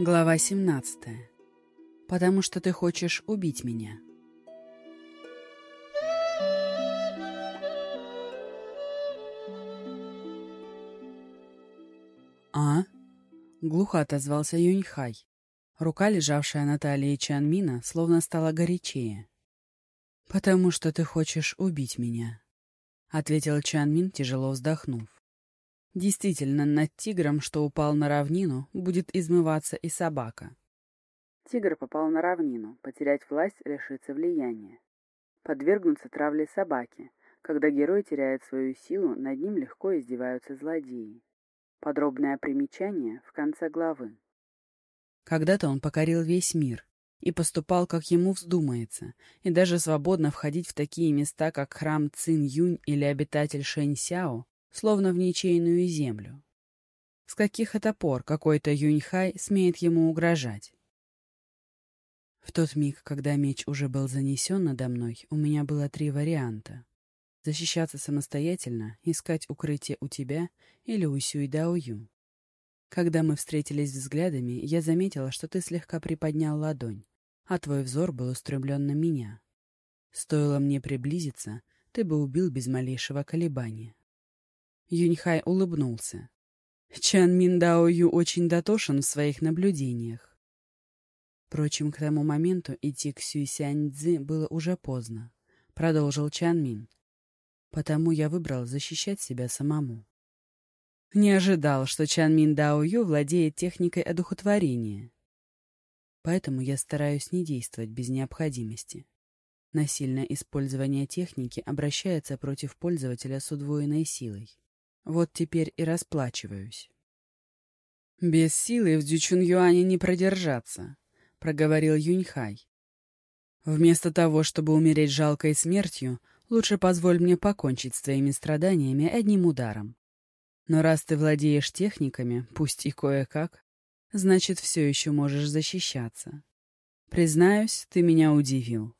Глава 17. Потому что ты хочешь убить меня. «А?» — глухо отозвался Юньхай. Рука, лежавшая на талии Чанмина, словно стала горячее. «Потому что ты хочешь убить меня», — ответил Чанмин, тяжело вздохнув. Действительно, над тигром, что упал на равнину, будет измываться и собака. Тигр попал на равнину, потерять власть, лишиться влияния. Подвергнуться травле собаки. Когда герой теряет свою силу, над ним легко издеваются злодеи. Подробное примечание в конце главы. Когда-то он покорил весь мир и поступал, как ему вздумается, и даже свободно входить в такие места, как храм Цин Юнь или обитатель Шэнь Сяо, словно в ничейную землю. С каких это пор какой-то Юньхай смеет ему угрожать? В тот миг, когда меч уже был занесен надо мной, у меня было три варианта. Защищаться самостоятельно, искать укрытие у тебя или у Сюй Даою. Когда мы встретились взглядами, я заметила, что ты слегка приподнял ладонь, а твой взор был устремлен на меня. Стоило мне приблизиться, ты бы убил без малейшего колебания. Юньхай улыбнулся. Чан Миндао Ю очень дотошен в своих наблюдениях. Впрочем, к тому моменту идти к Сюй было уже поздно, продолжил Чан Мин. Потому я выбрал защищать себя самому. Не ожидал, что Чан Мин Дао Ю владеет техникой одухотворения. Поэтому я стараюсь не действовать без необходимости. Насильное использование техники обращается против пользователя с удвоенной силой. Вот теперь и расплачиваюсь. «Без силы в Дючун-Юане не продержаться», — проговорил Юньхай. «Вместо того, чтобы умереть жалкой смертью, лучше позволь мне покончить с твоими страданиями одним ударом. Но раз ты владеешь техниками, пусть и кое-как, значит, все еще можешь защищаться. Признаюсь, ты меня удивил.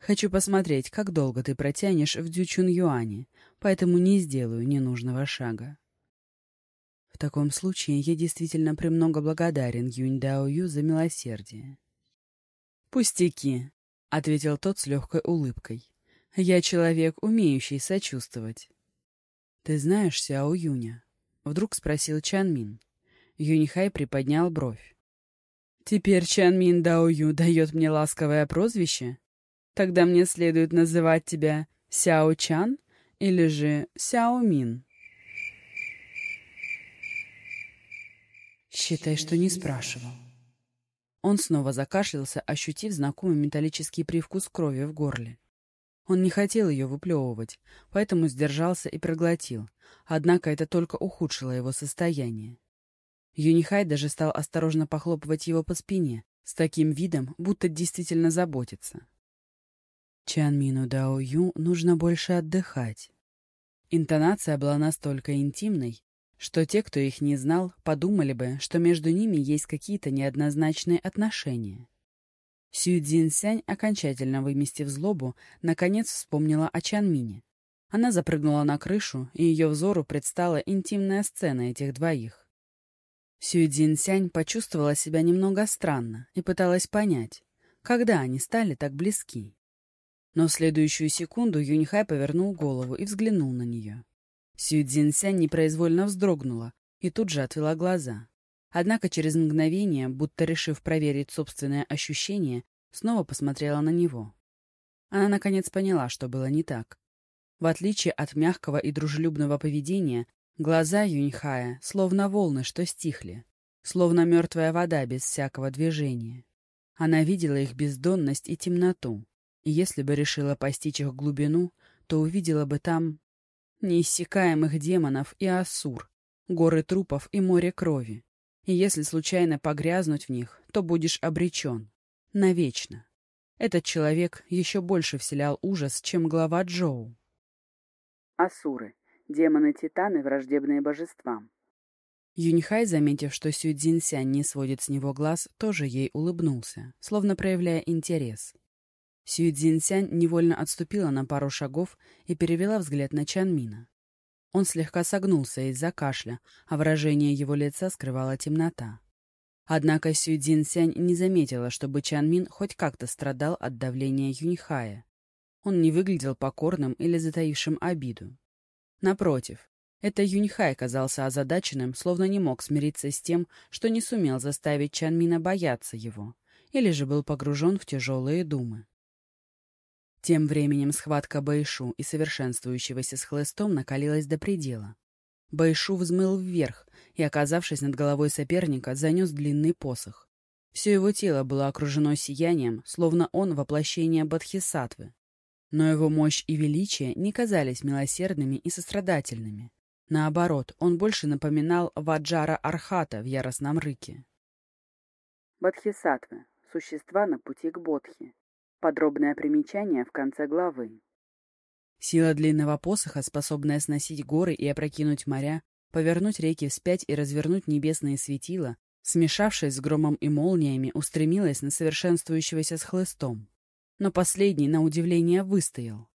Хочу посмотреть, как долго ты протянешь в Дючун-Юане, поэтому не сделаю ненужного шага. В таком случае я действительно премного благодарен Юнь Дао Ю за милосердие. «Пустяки», — ответил тот с легкой улыбкой. «Я человек, умеющий сочувствовать». «Ты знаешь Сяо Юня?» — вдруг спросил Чан Мин. Юньхай приподнял бровь. «Теперь Чан Мин Дао Ю дает мне ласковое прозвище? Тогда мне следует называть тебя Сяо Чан или же Сяомин. Считай, что не спрашивал. Он снова закашлялся, ощутив знакомый металлический привкус крови в горле. Он не хотел ее выплевывать, поэтому сдержался и проглотил, однако это только ухудшило его состояние. Юнихай даже стал осторожно похлопывать его по спине, с таким видом, будто действительно заботится. Чан Мину Дао Ю нужно больше отдыхать. Интонация была настолько интимной, что те, кто их не знал, подумали бы, что между ними есть какие-то неоднозначные отношения. Сю Цзиньсянь, окончательно выместив злобу, наконец вспомнила о Чан Мине. Она запрыгнула на крышу, и ее взору предстала интимная сцена этих двоих. Сю Цзиньсянь почувствовала себя немного странно и пыталась понять, когда они стали так близки. Но в следующую секунду Юньхай повернул голову и взглянул на нее. Сю Цзиньсянь непроизвольно вздрогнула и тут же отвела глаза. Однако через мгновение, будто решив проверить собственное ощущение, снова посмотрела на него. Она наконец поняла, что было не так. В отличие от мягкого и дружелюбного поведения, глаза Юньхая словно волны, что стихли, словно мертвая вода без всякого движения. Она видела их бездонность и темноту, и если бы решила постичь их глубину, то увидела бы там неиссякаемых демонов и асур, горы трупов и море крови. И если случайно погрязнуть в них, то будешь обречен. Навечно. Этот человек еще больше вселял ужас, чем глава Джоу. Асуры. Демоны-титаны, враждебные божествам. Юньхай, заметив, что Сю Цзиньсянь не сводит с него глаз, тоже ей улыбнулся, словно проявляя интерес. Сюй Цзиньсянь невольно отступила на пару шагов и перевела взгляд на Чанмина. Он слегка согнулся из-за кашля, а выражение его лица скрывала темнота. Однако Сю Цзиньсянь не заметила, чтобы Чан Мин хоть как-то страдал от давления Юньхая. Он не выглядел покорным или затаившим обиду. Напротив, это Юньхай казался озадаченным, словно не мог смириться с тем, что не сумел заставить Чан Мина бояться его, или же был погружен в тяжелые думы. Тем временем схватка Бэйшу и совершенствующегося с хлыстом накалилась до предела. Бэйшу взмыл вверх и, оказавшись над головой соперника, занес длинный посох. Все его тело было окружено сиянием, словно он воплощение Бодхисаттвы. Но его мощь и величие не казались милосердными и сострадательными. Наоборот, он больше напоминал Ваджара Архата в яростном рыке. Бодхисаттвы — существа на пути к Бодхи, Подробное примечание в конце главы. Сила длинного посоха, способная сносить горы и опрокинуть моря, повернуть реки вспять и развернуть небесные светила, смешавшись с громом и молниями, устремилась на совершенствующегося с хлыстом. Но последний, на удивление, выстоял.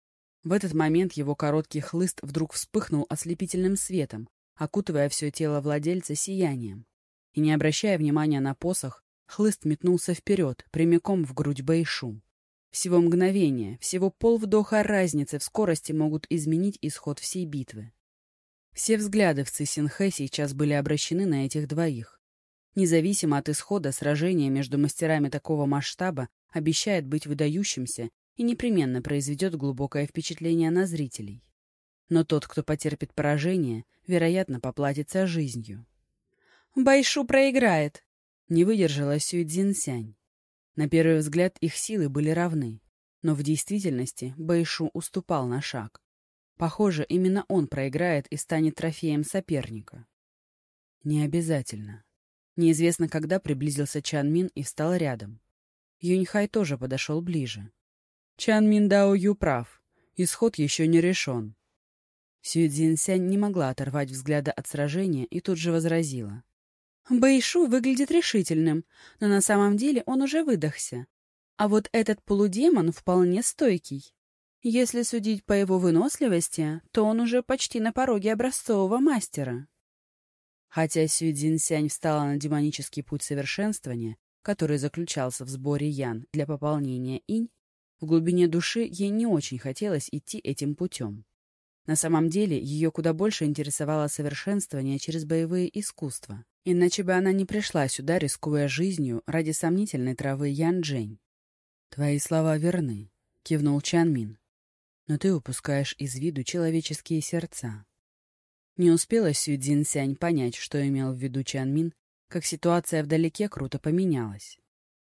В этот момент его короткий хлыст вдруг вспыхнул ослепительным светом, окутывая все тело владельца сиянием. И, не обращая внимания на посох, хлыст метнулся вперед, прямиком в грудь Бэйшу. Всего мгновения, всего полвдоха разницы в скорости могут изменить исход всей битвы. Все взгляды в Цисинхэ сейчас были обращены на этих двоих. Независимо от исхода, сражение между мастерами такого масштаба обещает быть выдающимся и непременно произведет глубокое впечатление на зрителей. Но тот, кто потерпит поражение, вероятно, поплатится жизнью. «Байшу проиграет!» — не выдержала Сюй Цзинсянь. На первый взгляд их силы были равны, но в действительности Бэйшу уступал на шаг. Похоже, именно он проиграет и станет трофеем соперника. Не обязательно. Неизвестно, когда приблизился Чан Мин и встал рядом. Юньхай тоже подошел ближе. Чан Мин Дао Ю прав. Исход еще не решен. Сюй Цзиньсянь не могла оторвать взгляда от сражения и тут же возразила. Бэйшу выглядит решительным, но на самом деле он уже выдохся. А вот этот полудемон вполне стойкий. Если судить по его выносливости, то он уже почти на пороге образцового мастера. Хотя Сюй Цзиньсянь встала на демонический путь совершенствования, который заключался в сборе ян для пополнения инь, в глубине души ей не очень хотелось идти этим путем. На самом деле ее куда больше интересовало совершенствование через боевые искусства. Иначе бы она не пришла сюда, рискуя жизнью ради сомнительной травы Ян-Джень. «Твои слова верны», — кивнул Чан Мин. «Но ты упускаешь из виду человеческие сердца». Не успела Сю Цзиньсянь понять, что имел в виду Чан Мин, как ситуация вдалеке круто поменялась.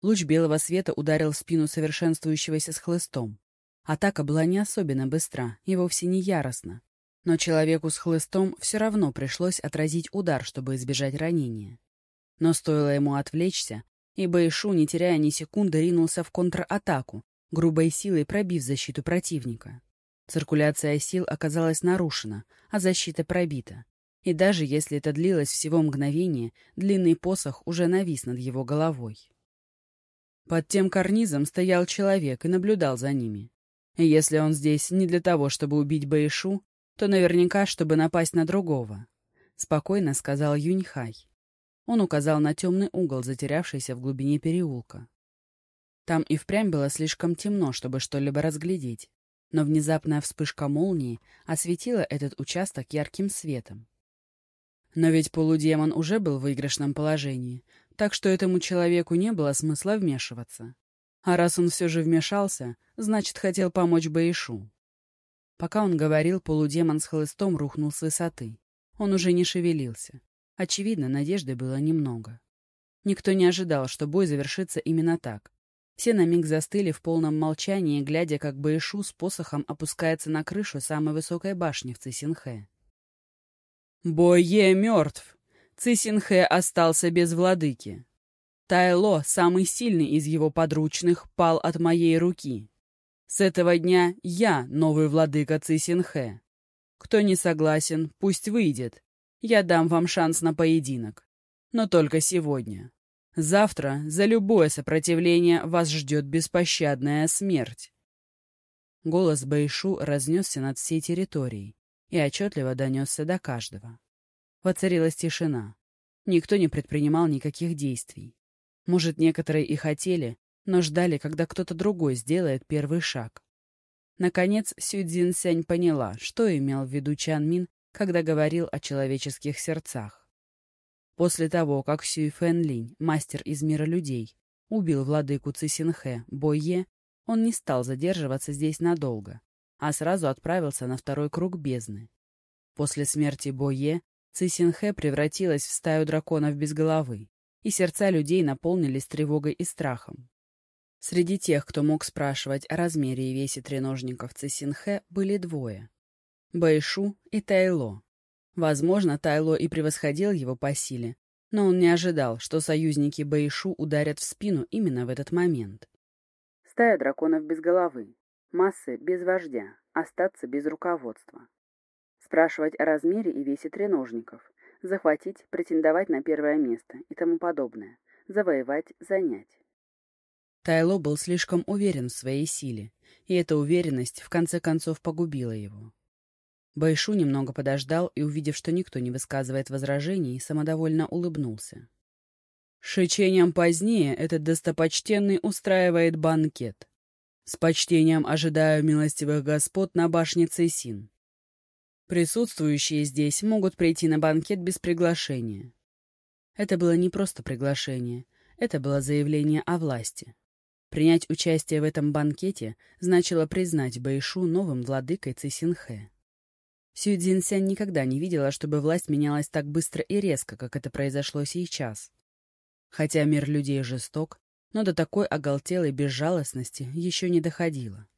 Луч белого света ударил в спину совершенствующегося с хлыстом. Атака была не особенно быстра и вовсе не яростна, но человеку с хлыстом все равно пришлось отразить удар, чтобы избежать ранения. Но стоило ему отвлечься, и Бэйшу, не теряя ни секунды, ринулся в контратаку, грубой силой пробив защиту противника. Циркуляция сил оказалась нарушена, а защита пробита. И даже если это длилось всего мгновение, длинный посох уже навис над его головой. Под тем карнизом стоял человек и наблюдал за ними. И если он здесь не для того, чтобы убить Бэйшу, то наверняка, чтобы напасть на другого. Спокойно сказал Юньхай. Он указал на темный угол, затерявшийся в глубине переулка. Там и впрямь было слишком темно, чтобы что-либо разглядеть, но внезапная вспышка молнии осветила этот участок ярким светом. Но ведь полудемон уже был в выигрышном положении, так что этому человеку не было смысла вмешиваться. А раз он все же вмешался, значит, хотел помочь Баишу. Пока он говорил, полудемон с хлыстом рухнул с высоты. Он уже не шевелился. Очевидно, надежды было немного. Никто не ожидал, что бой завершится именно так. Все на миг застыли в полном молчании, глядя, как Баишу с посохом опускается на крышу самой высокой башни в Цисинхэ. «Бое мертв! Цисинхэ остался без владыки. Тайло, самый сильный из его подручных, пал от моей руки. С этого дня я новый владыка Цисинхэ. Кто не согласен, пусть выйдет. Я дам вам шанс на поединок. Но только сегодня. Завтра за любое сопротивление вас ждет беспощадная смерть. Голос Бэйшу разнесся над всей территорией и отчетливо донесся до каждого. Воцарилась тишина. Никто не предпринимал никаких действий. Может, некоторые и хотели, но ждали, когда кто-то другой сделает первый шаг. Наконец, Сю Цзиньсянь поняла, что имел в виду Чан Мин, когда говорил о человеческих сердцах. После того, как Сюй Фэн Линь, мастер из мира людей, убил владыку Цисинхэ Бойе, он не стал задерживаться здесь надолго, а сразу отправился на второй круг бездны. После смерти Бойе Цисинхэ превратилась в стаю драконов без головы, и сердца людей наполнились тревогой и страхом. Среди тех, кто мог спрашивать о размере и весе треножников Цисинхэ, были двое — Бэйшу и Тайло. Возможно, Тайло и превосходил его по силе, но он не ожидал, что союзники Бэйшу ударят в спину именно в этот момент. Стая драконов без головы, массы без вождя, остаться без руководства. Спрашивать о размере и весе треножников, захватить, претендовать на первое место и тому подобное, завоевать, занять. Тайло был слишком уверен в своей силе, и эта уверенность в конце концов погубила его. Байшу немного подождал и, увидев, что никто не высказывает возражений, самодовольно улыбнулся. Шичением позднее этот достопочтенный устраивает банкет. С почтением ожидаю милостивых господ на башне Цейсин. Присутствующие здесь могут прийти на банкет без приглашения. Это было не просто приглашение, это было заявление о власти. Принять участие в этом банкете значило признать Бэйшу новым владыкой Цисинхэ. Сю Цзиньсянь никогда не видела, чтобы власть менялась так быстро и резко, как это произошло сейчас. Хотя мир людей жесток, но до такой оголтелой безжалостности еще не доходило.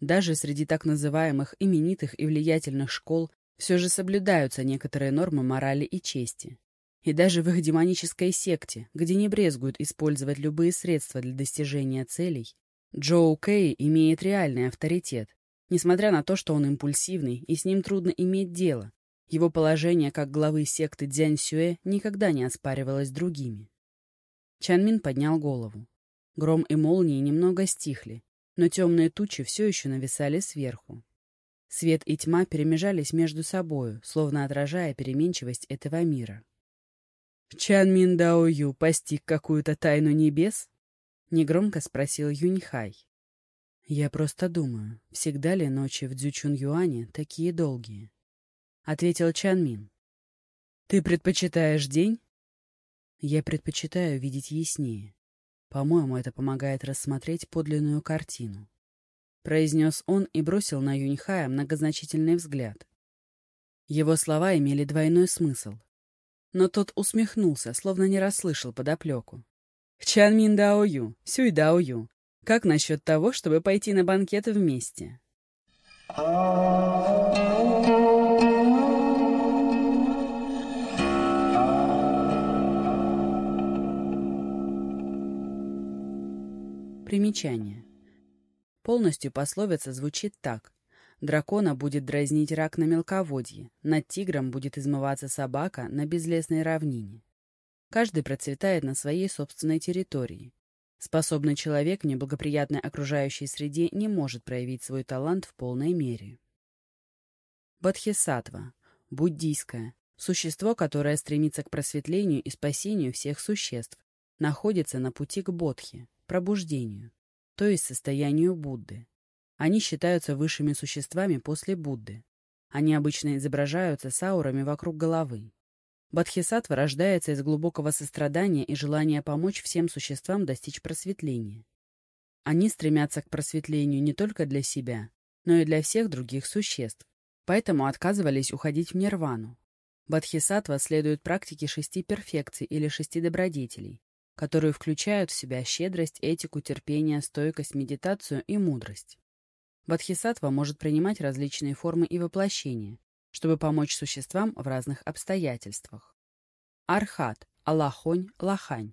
Даже среди так называемых именитых и влиятельных школ все же соблюдаются некоторые нормы морали и чести. И даже в их демонической секте, где не брезгуют использовать любые средства для достижения целей, Джоу Кэй имеет реальный авторитет, несмотря на то, что он импульсивный и с ним трудно иметь дело. Его положение как главы секты Дзянь Сюэ никогда не оспаривалось другими. Чанмин поднял голову. Гром и молнии немного стихли, но темные тучи все еще нависали сверху. Свет и тьма перемежались между собою, словно отражая переменчивость этого мира. «Чан Мин Дао Ю постиг какую-то тайну небес?» — негромко спросил Юньхай. «Я просто думаю, всегда ли ночи в Дзючун-Юане такие долгие?» — ответил Чан Мин. «Ты предпочитаешь день?» «Я предпочитаю видеть яснее. По-моему, это помогает рассмотреть подлинную картину. Произнес он и бросил на Юньхая многозначительный взгляд. Его слова имели двойной смысл. Но тот усмехнулся, словно не расслышал подоплеку. «Чанмин Дао Ю, Сюй Дао Ю, как насчет того, чтобы пойти на банкет вместе?» Примечание. Полностью пословица звучит так. Дракона будет дразнить рак на мелководье, над тигром будет измываться собака на безлесной равнине. Каждый процветает на своей собственной территории. Способный человек в неблагоприятной окружающей среде не может проявить свой талант в полной мере. Бодхисаттва – буддийское, существо, которое стремится к просветлению и спасению всех существ, находится на пути к бодхи, пробуждению, то есть состоянию Будды. Они считаются высшими существами после Будды. Они обычно изображаются с аурами вокруг головы. Бодхисаттва рождается из глубокого сострадания и желания помочь всем существам достичь просветления. Они стремятся к просветлению не только для себя, но и для всех других существ, поэтому отказывались уходить в нирвану. Бодхисаттва следует практике шести перфекций или шести добродетелей, которые включают в себя щедрость, этику, терпение, стойкость, медитацию и мудрость. Бодхисаттва может принимать различные формы и воплощения, чтобы помочь существам в разных обстоятельствах. Архат, Аллахонь, Лахань.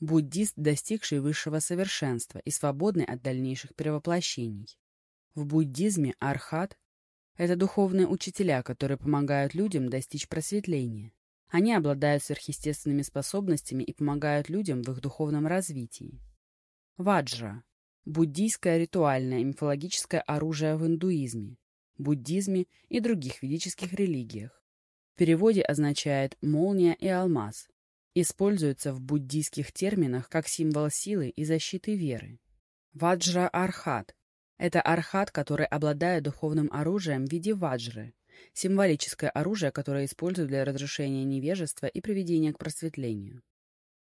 Буддист, достигший высшего совершенства и свободный от дальнейших перевоплощений. В буддизме архат – это духовные учителя, которые помогают людям достичь просветления. Они обладают сверхъестественными способностями и помогают людям в их духовном развитии. Ваджра – буддийское ритуальное мифологическое оружие в индуизме, буддизме и других ведических религиях. В переводе означает «молния и алмаз», Используется в буддийских терминах как символ силы и защиты веры. Ваджра Архат – это архат, который обладает духовным оружием в виде ваджры, символическое оружие, которое используют для разрушения невежества и приведения к просветлению.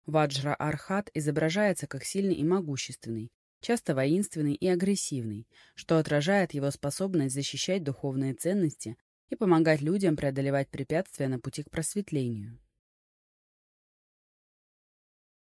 Ваджра Архат изображается как сильный и могущественный, часто воинственный и агрессивный, что отражает его способность защищать духовные ценности и помогать людям преодолевать препятствия на пути к просветлению.